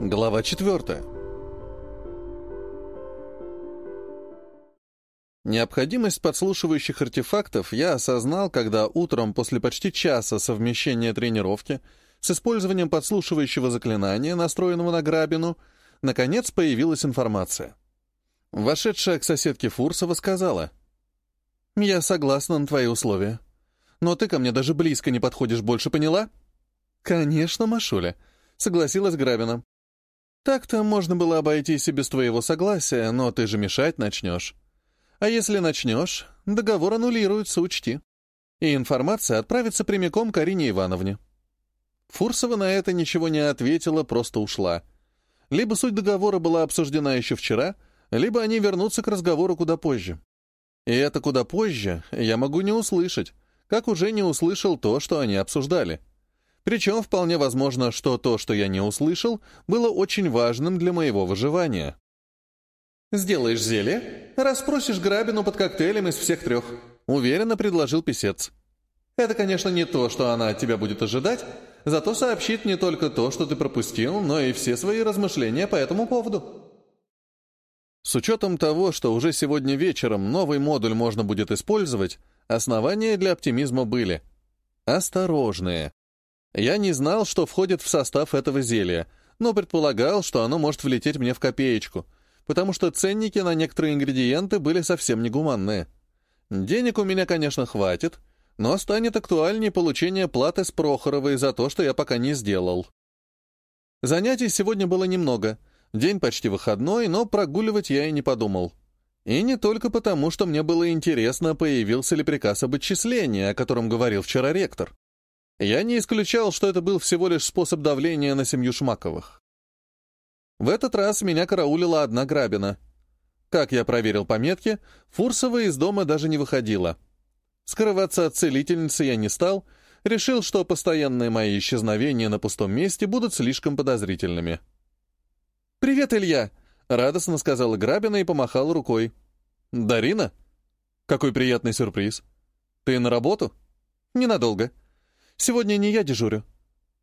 Глава 4. Необходимость подслушивающих артефактов я осознал, когда утром после почти часа совмещения тренировки с использованием подслушивающего заклинания, настроенного на грабину, наконец появилась информация. Вошедшая к соседке Фурсова сказала, «Я согласна на твои условия, но ты ко мне даже близко не подходишь больше, поняла?» «Конечно, Машуля», — согласилась Грабина. «Так-то можно было обойтись и без твоего согласия, но ты же мешать начнешь. А если начнешь, договор аннулируется, учти. И информация отправится прямиком к Арине Ивановне». Фурсова на это ничего не ответила, просто ушла. Либо суть договора была обсуждена еще вчера, либо они вернутся к разговору куда позже. И это куда позже я могу не услышать, как уже не услышал то, что они обсуждали. Причем вполне возможно, что то, что я не услышал, было очень важным для моего выживания. «Сделаешь зелье, расспросишь грабину под коктейлем из всех трех», — уверенно предложил писец. «Это, конечно, не то, что она от тебя будет ожидать, зато сообщит не только то, что ты пропустил, но и все свои размышления по этому поводу». С учетом того, что уже сегодня вечером новый модуль можно будет использовать, основания для оптимизма были. Осторожные. Я не знал, что входит в состав этого зелья, но предполагал, что оно может влететь мне в копеечку, потому что ценники на некоторые ингредиенты были совсем негуманные. Денег у меня, конечно, хватит, но станет актуальнее получение платы с Прохоровой за то, что я пока не сделал. Занятий сегодня было немного. День почти выходной, но прогуливать я и не подумал. И не только потому, что мне было интересно, появился ли приказ об отчислении, о котором говорил вчера ректор. Я не исключал, что это был всего лишь способ давления на семью Шмаковых. В этот раз меня караулила одна грабина. Как я проверил пометки, Фурсова из дома даже не выходила. Скрываться от целительницы я не стал, решил, что постоянные мои исчезновения на пустом месте будут слишком подозрительными. «Привет, Илья!» — радостно сказала Грабина и помахала рукой. «Дарина? Какой приятный сюрприз! Ты на работу?» «Ненадолго», Сегодня не я дежурю.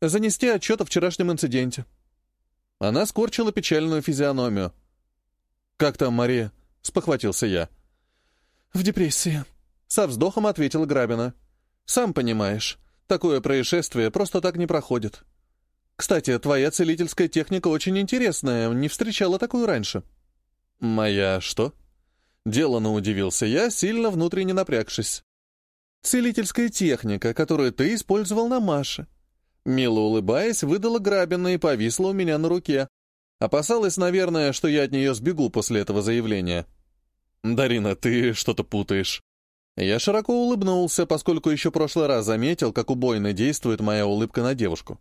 Занести отчет о вчерашнем инциденте». Она скорчила печальную физиономию. «Как там, Мария?» — спохватился я. «В депрессии», — со вздохом ответила Грабина. «Сам понимаешь, такое происшествие просто так не проходит. Кстати, твоя целительская техника очень интересная, не встречала такую раньше». «Моя что?» Делано удивился я, сильно внутренне напрягшись. Целительская техника, которую ты использовал на Маше. Мило улыбаясь, выдала грабина и повисла у меня на руке. Опасалась, наверное, что я от нее сбегу после этого заявления. «Дарина, ты что-то путаешь». Я широко улыбнулся, поскольку еще прошлый раз заметил, как убойно действует моя улыбка на девушку.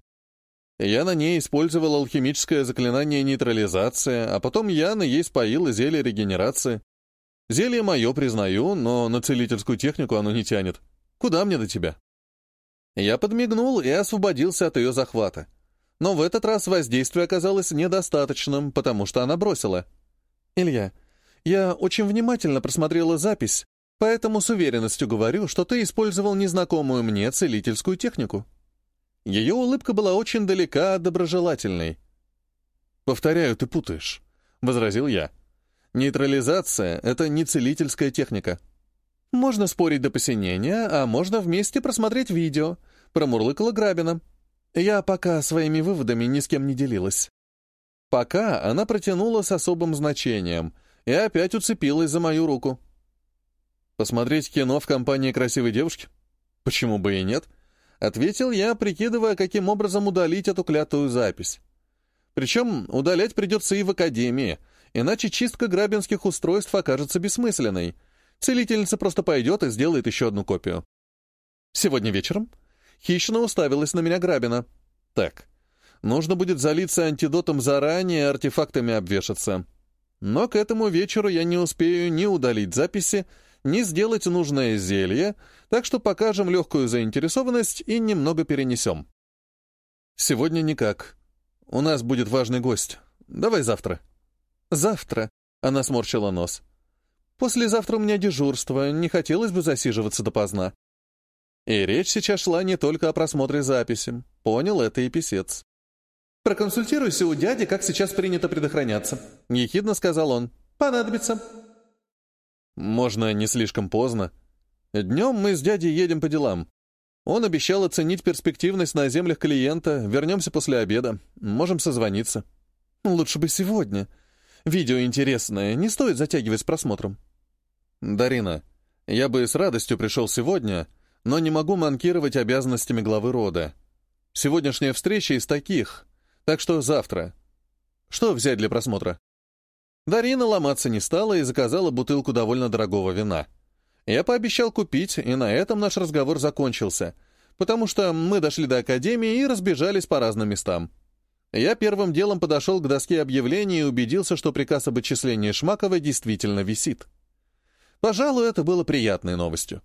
Я на ней использовал алхимическое заклинание нейтрализации, а потом я на ей споил зелье регенерации. Зелье мое, признаю, но на целительскую технику оно не тянет. Куда мне до тебя?» Я подмигнул и освободился от ее захвата. Но в этот раз воздействие оказалось недостаточным, потому что она бросила. «Илья, я очень внимательно просмотрела запись, поэтому с уверенностью говорю, что ты использовал незнакомую мне целительскую технику». Ее улыбка была очень далека от доброжелательной. «Повторяю, ты путаешь», — возразил я. «Нейтрализация — это не целительская техника. «Можно спорить до посинения, а можно вместе просмотреть видео», — промурлыкала Грабина. Я пока своими выводами ни с кем не делилась. Пока она протянула с особым значением и опять уцепилась за мою руку. «Посмотреть кино в компании красивой девушки? Почему бы и нет?» — ответил я, прикидывая, каким образом удалить эту клятую запись. Причем удалять придется и в академии, иначе чистка грабинских устройств окажется бессмысленной — Целительница просто пойдет и сделает еще одну копию. Сегодня вечером хищно уставилась на меня Грабина. Так, нужно будет залиться антидотом заранее, артефактами обвешаться. Но к этому вечеру я не успею ни удалить записи, ни сделать нужное зелье, так что покажем легкую заинтересованность и немного перенесем. Сегодня никак. У нас будет важный гость. Давай завтра. Завтра. Она сморщила нос. Послезавтра у меня дежурство, не хотелось бы засиживаться допоздна. И речь сейчас шла не только о просмотре записи. Понял это и писец. «Проконсультируйся у дяди, как сейчас принято предохраняться», — ехидно сказал он. «Понадобится». Можно не слишком поздно. Днем мы с дядей едем по делам. Он обещал оценить перспективность на землях клиента. Вернемся после обеда. Можем созвониться. Лучше бы сегодня. Видео интересное. Не стоит затягивать с просмотром. Дарина, я бы с радостью пришел сегодня, но не могу манкировать обязанностями главы рода. Сегодняшняя встреча из таких, так что завтра. Что взять для просмотра? Дарина ломаться не стала и заказала бутылку довольно дорогого вина. Я пообещал купить, и на этом наш разговор закончился, потому что мы дошли до академии и разбежались по разным местам. Я первым делом подошел к доске объявлений и убедился, что приказ об отчислении Шмакова действительно висит. Пожалуй, это было приятной новостью.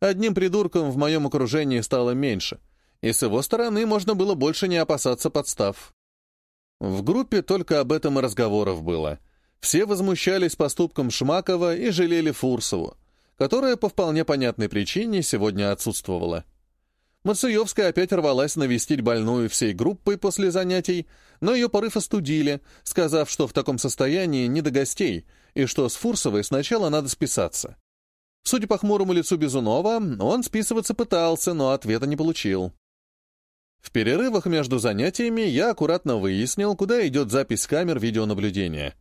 Одним придурком в моем окружении стало меньше, и с его стороны можно было больше не опасаться подстав. В группе только об этом и разговоров было — все возмущались поступком Шмакова и жалели Фурсову, которая по вполне понятной причине сегодня отсутствовала. Мацуевская опять рвалась навестить больную всей группой после занятий, но ее порыв остудили, сказав, что в таком состоянии не до гостей, и что с Фурсовой сначала надо списаться. Судя по хмурому лицу Безунова, он списываться пытался, но ответа не получил. В перерывах между занятиями я аккуратно выяснил, куда идет запись камер видеонаблюдения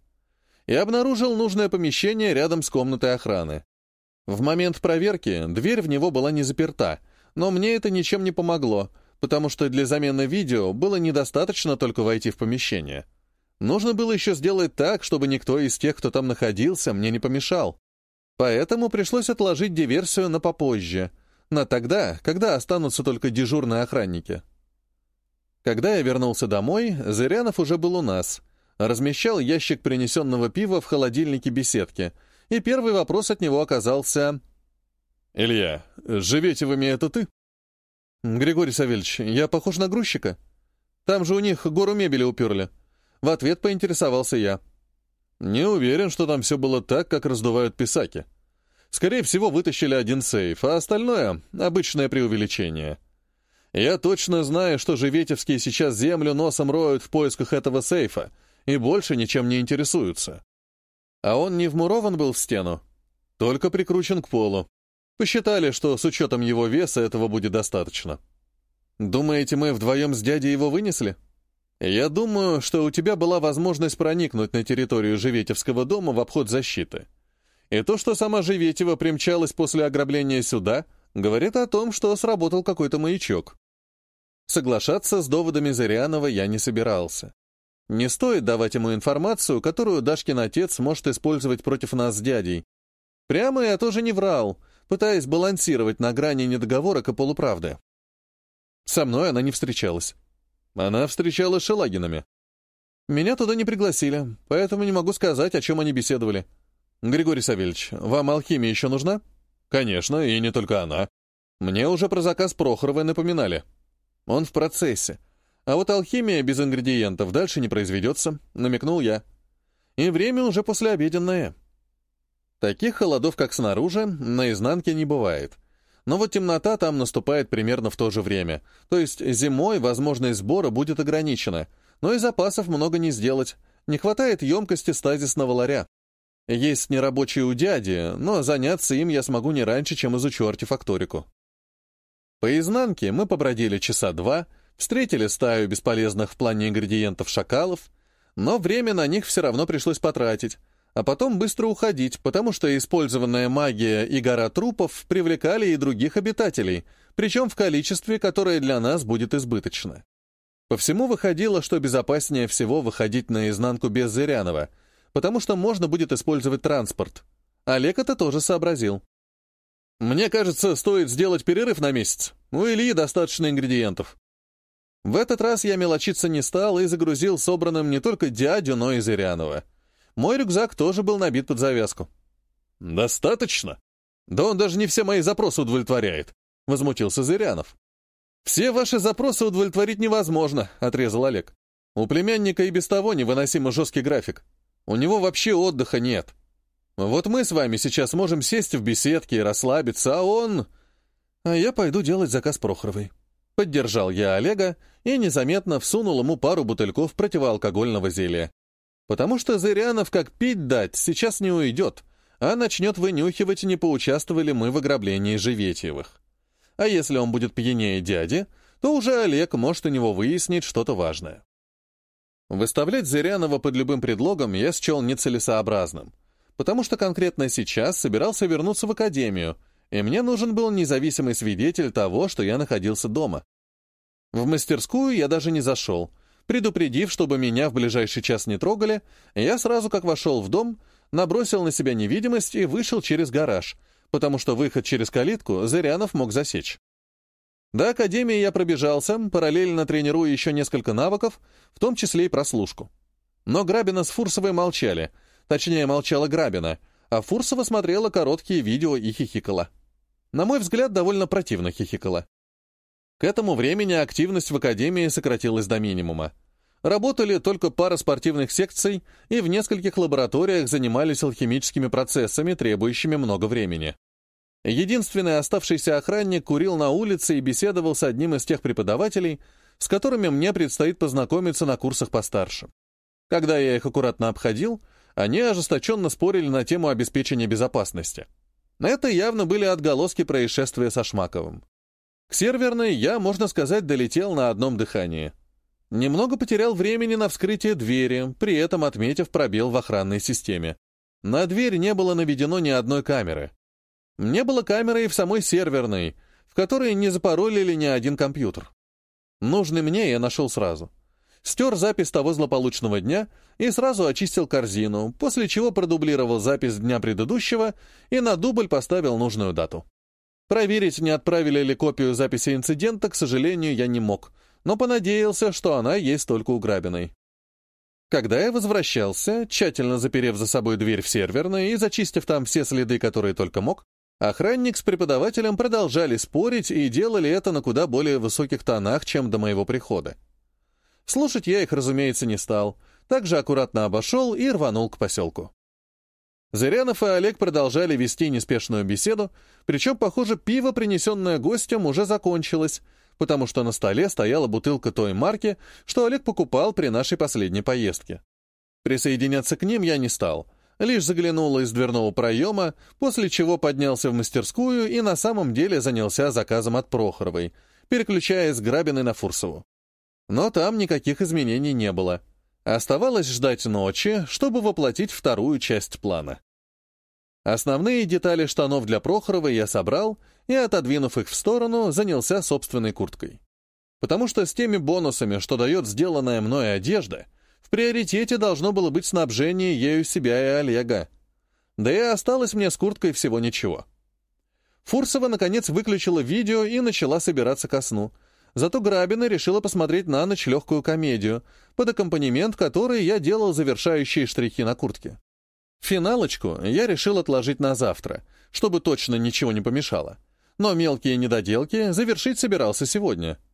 и обнаружил нужное помещение рядом с комнатой охраны. В момент проверки дверь в него была не заперта, но мне это ничем не помогло, потому что для замены видео было недостаточно только войти в помещение. Нужно было еще сделать так, чтобы никто из тех, кто там находился, мне не помешал. Поэтому пришлось отложить диверсию на попозже, на тогда, когда останутся только дежурные охранники. Когда я вернулся домой, Зырянов уже был у нас — размещал ящик принесенного пива в холодильнике беседки, и первый вопрос от него оказался... «Илья, Живетевыми это ты?» «Григорий Савельевич, я похож на грузчика? Там же у них гору мебели уперли». В ответ поинтересовался я. «Не уверен, что там все было так, как раздувают писаки. Скорее всего, вытащили один сейф, а остальное — обычное преувеличение». Я точно знаю, что Живетевские сейчас землю носом роют в поисках этого сейфа, и больше ничем не интересуются. А он не вмурован был в стену, только прикручен к полу. Посчитали, что с учетом его веса этого будет достаточно. Думаете, мы вдвоем с дядей его вынесли? Я думаю, что у тебя была возможность проникнуть на территорию Живетевского дома в обход защиты. И то, что сама Живетева примчалась после ограбления сюда, говорит о том, что сработал какой-то маячок. Соглашаться с доводами Зырянова я не собирался. Не стоит давать ему информацию, которую Дашкин отец может использовать против нас с дядей. Прямо я тоже не врал, пытаясь балансировать на грани недоговорок и полуправды. Со мной она не встречалась. Она встречалась с Шелагинами. Меня туда не пригласили, поэтому не могу сказать, о чем они беседовали. Григорий Савельевич, вам алхимия еще нужна? Конечно, и не только она. Мне уже про заказ Прохоровой напоминали. Он в процессе. А вот алхимия без ингредиентов дальше не произведется, намекнул я. И время уже послеобеденное. Таких холодов, как снаружи, на изнанке не бывает. Но вот темнота там наступает примерно в то же время. То есть зимой возможность сбора будет ограничена, но и запасов много не сделать. Не хватает емкости стазисного ларя. Есть нерабочий у дяди, но заняться им я смогу не раньше, чем изучу артефакторику. По изнанке мы побродили часа два — Встретили стаю бесполезных в плане ингредиентов шакалов, но время на них все равно пришлось потратить, а потом быстро уходить, потому что использованная магия и гора трупов привлекали и других обитателей, причем в количестве, которое для нас будет избыточно. По всему выходило, что безопаснее всего выходить наизнанку без Зырянова, потому что можно будет использовать транспорт. Олег это тоже сообразил. «Мне кажется, стоит сделать перерыв на месяц. У Ильи достаточно ингредиентов. В этот раз я мелочиться не стал и загрузил собранным не только дядю, но и Зырянова. Мой рюкзак тоже был набит под завязку. «Достаточно? Да он даже не все мои запросы удовлетворяет», — возмутился Зырянов. «Все ваши запросы удовлетворить невозможно», — отрезал Олег. «У племянника и без того невыносимо жесткий график. У него вообще отдыха нет. Вот мы с вами сейчас можем сесть в беседке и расслабиться, а он... А я пойду делать заказ Прохоровой». Поддержал я Олега и незаметно всунул ему пару бутыльков противоалкогольного зелья. Потому что Зырянов, как пить дать, сейчас не уйдет, а начнет вынюхивать, не поучаствовали мы в ограблении Живетьевых. А если он будет пьянее дяди, то уже Олег может у него выяснить что-то важное. Выставлять Зырянова под любым предлогом я счел нецелесообразным, потому что конкретно сейчас собирался вернуться в академию, и мне нужен был независимый свидетель того, что я находился дома. В мастерскую я даже не зашел. Предупредив, чтобы меня в ближайший час не трогали, я сразу, как вошел в дом, набросил на себя невидимость и вышел через гараж, потому что выход через калитку Зырянов мог засечь. До Академии я пробежался, параллельно тренируя еще несколько навыков, в том числе и прослушку. Но Грабина с Фурсовой молчали, точнее, молчала Грабина, а Фурсова смотрела короткие видео и хихикала. На мой взгляд, довольно противно хихикала. К этому времени активность в Академии сократилась до минимума. Работали только пара спортивных секций и в нескольких лабораториях занимались алхимическими процессами, требующими много времени. Единственный оставшийся охранник курил на улице и беседовал с одним из тех преподавателей, с которыми мне предстоит познакомиться на курсах постарше. Когда я их аккуратно обходил, они ожесточенно спорили на тему обеспечения безопасности. Это явно были отголоски происшествия со Шмаковым. К серверной я, можно сказать, долетел на одном дыхании. Немного потерял времени на вскрытие двери, при этом отметив пробел в охранной системе. На дверь не было наведено ни одной камеры. Не было камеры и в самой серверной, в которой не запаролили ни один компьютер. Нужный мне я нашел сразу. Стер запись того злополучного дня и сразу очистил корзину, после чего продублировал запись дня предыдущего и на дубль поставил нужную дату. Проверить, не отправили ли копию записи инцидента, к сожалению, я не мог, но понадеялся, что она есть только у Грабиной. Когда я возвращался, тщательно заперев за собой дверь в серверной и зачистив там все следы, которые только мог, Охранник с преподавателем продолжали спорить и делали это на куда более высоких тонах, чем до моего прихода. Слушать я их, разумеется, не стал, также аккуратно обошел и рванул к поселку. Зырянов и Олег продолжали вести неспешную беседу, причем, похоже, пиво, принесенное гостем, уже закончилось, потому что на столе стояла бутылка той марки, что Олег покупал при нашей последней поездке. Присоединяться к ним я не стал — лишь заглянул из дверного проема, после чего поднялся в мастерскую и на самом деле занялся заказом от Прохоровой, переключая с Грабиной на Фурсову. Но там никаких изменений не было. Оставалось ждать ночи, чтобы воплотить вторую часть плана. Основные детали штанов для Прохоровой я собрал и, отодвинув их в сторону, занялся собственной курткой. Потому что с теми бонусами, что дает сделанная мной одежда — приоритете должно было быть снабжение ею себя и Олега. Да и осталось мне с курткой всего ничего. Фурсова, наконец, выключила видео и начала собираться ко сну. Зато Грабина решила посмотреть на ночь легкую комедию, под аккомпанемент которой я делал завершающие штрихи на куртке. Финалочку я решил отложить на завтра, чтобы точно ничего не помешало. Но мелкие недоделки завершить собирался сегодня —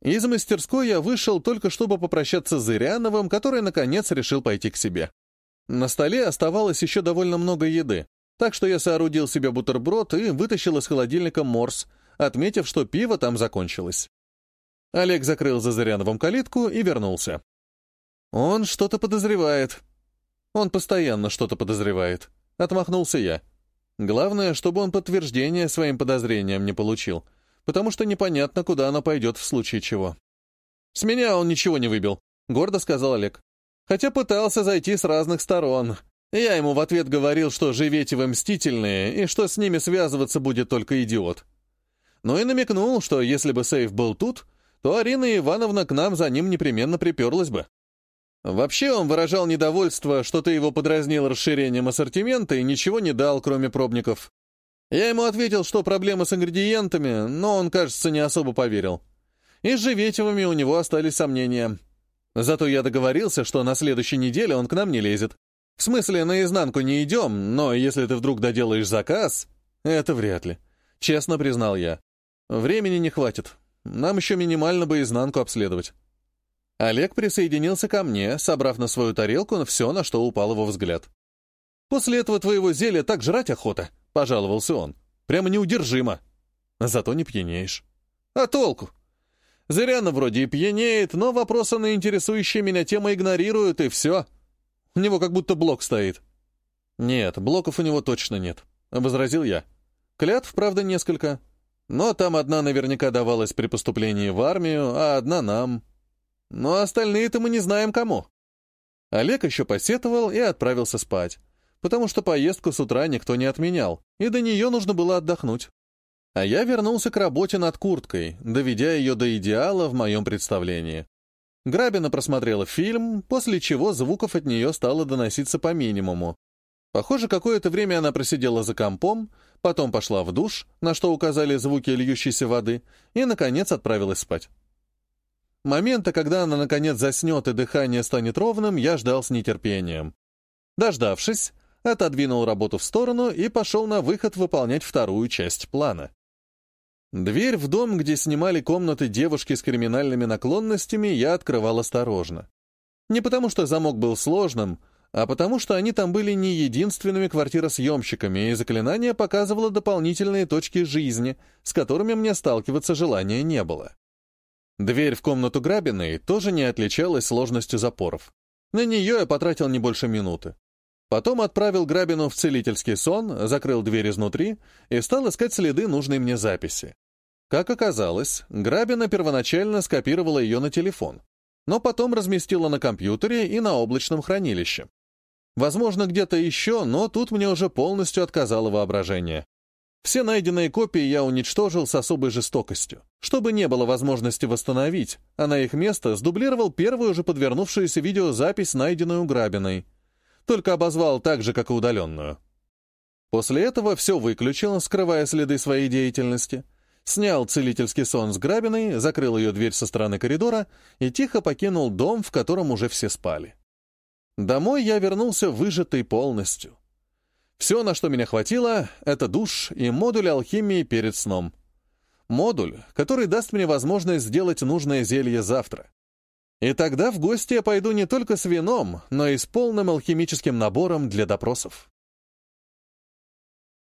из мастерской я вышел только чтобы попрощаться с Зыряновым, который, наконец, решил пойти к себе. На столе оставалось еще довольно много еды, так что я соорудил себе бутерброд и вытащил из холодильника морс, отметив, что пиво там закончилось. Олег закрыл за Зыряновым калитку и вернулся. «Он что-то подозревает. Он постоянно что-то подозревает», — отмахнулся я. «Главное, чтобы он подтверждение своим подозрениям не получил, потому что непонятно, куда она пойдет в случае чего. «С меня он ничего не выбил», — гордо сказал Олег. «Хотя пытался зайти с разных сторон. Я ему в ответ говорил, что живете вы мстительные, и что с ними связываться будет только идиот. Ну и намекнул, что если бы сейф был тут, то Арина Ивановна к нам за ним непременно приперлась бы. Вообще он выражал недовольство, что ты его подразнил расширением ассортимента и ничего не дал, кроме пробников. Я ему ответил, что проблемы с ингредиентами, но он, кажется, не особо поверил. И с Живетевыми у него остались сомнения. Зато я договорился, что на следующей неделе он к нам не лезет. В смысле, наизнанку не идем, но если ты вдруг доделаешь заказ, это вряд ли. Честно признал я. Времени не хватит. Нам еще минимально бы изнанку обследовать. Олег присоединился ко мне, собрав на свою тарелку все, на что упал его взгляд. «После этого твоего зелья так жрать охота», — пожаловался он. «Прямо неудержимо. Зато не пьянеешь». «А толку?» Зыряна вроде и пьянеет, но вопросы на интересующие меня темы игнорируют, и все. У него как будто блок стоит. Нет, блоков у него точно нет, — возразил я. Клятв, правда, несколько. Но там одна наверняка давалась при поступлении в армию, а одна нам. Но остальные-то мы не знаем кому. Олег еще посетовал и отправился спать, потому что поездку с утра никто не отменял, и до нее нужно было отдохнуть. А я вернулся к работе над курткой, доведя ее до идеала в моем представлении. Грабина просмотрела фильм, после чего звуков от нее стало доноситься по минимуму. Похоже, какое-то время она просидела за компом, потом пошла в душ, на что указали звуки льющейся воды, и, наконец, отправилась спать. Момента, когда она, наконец, заснет и дыхание станет ровным, я ждал с нетерпением. Дождавшись, отодвинул работу в сторону и пошел на выход выполнять вторую часть плана. Дверь в дом, где снимали комнаты девушки с криминальными наклонностями, я открывал осторожно. Не потому что замок был сложным, а потому что они там были не единственными квартиросъемщиками, и заклинание показывало дополнительные точки жизни, с которыми мне сталкиваться желания не было. Дверь в комнату Грабиной тоже не отличалась сложностью запоров. На нее я потратил не больше минуты. Потом отправил Грабину в целительский сон, закрыл дверь изнутри и стал искать следы нужной мне записи. Как оказалось, Грабина первоначально скопировала ее на телефон, но потом разместила на компьютере и на облачном хранилище. Возможно, где-то еще, но тут мне уже полностью отказало воображение. Все найденные копии я уничтожил с особой жестокостью, чтобы не было возможности восстановить, а на их место сдублировал первую же подвернувшуюся видеозапись, найденную Грабиной. Только обозвал так же, как и удаленную. После этого все выключил, скрывая следы своей деятельности — снял целительский сон с грабиной, закрыл ее дверь со стороны коридора и тихо покинул дом, в котором уже все спали. Домой я вернулся выжатый полностью. Все, на что меня хватило, это душ и модуль алхимии перед сном. Модуль, который даст мне возможность сделать нужное зелье завтра. И тогда в гости я пойду не только с вином, но и с полным алхимическим набором для допросов.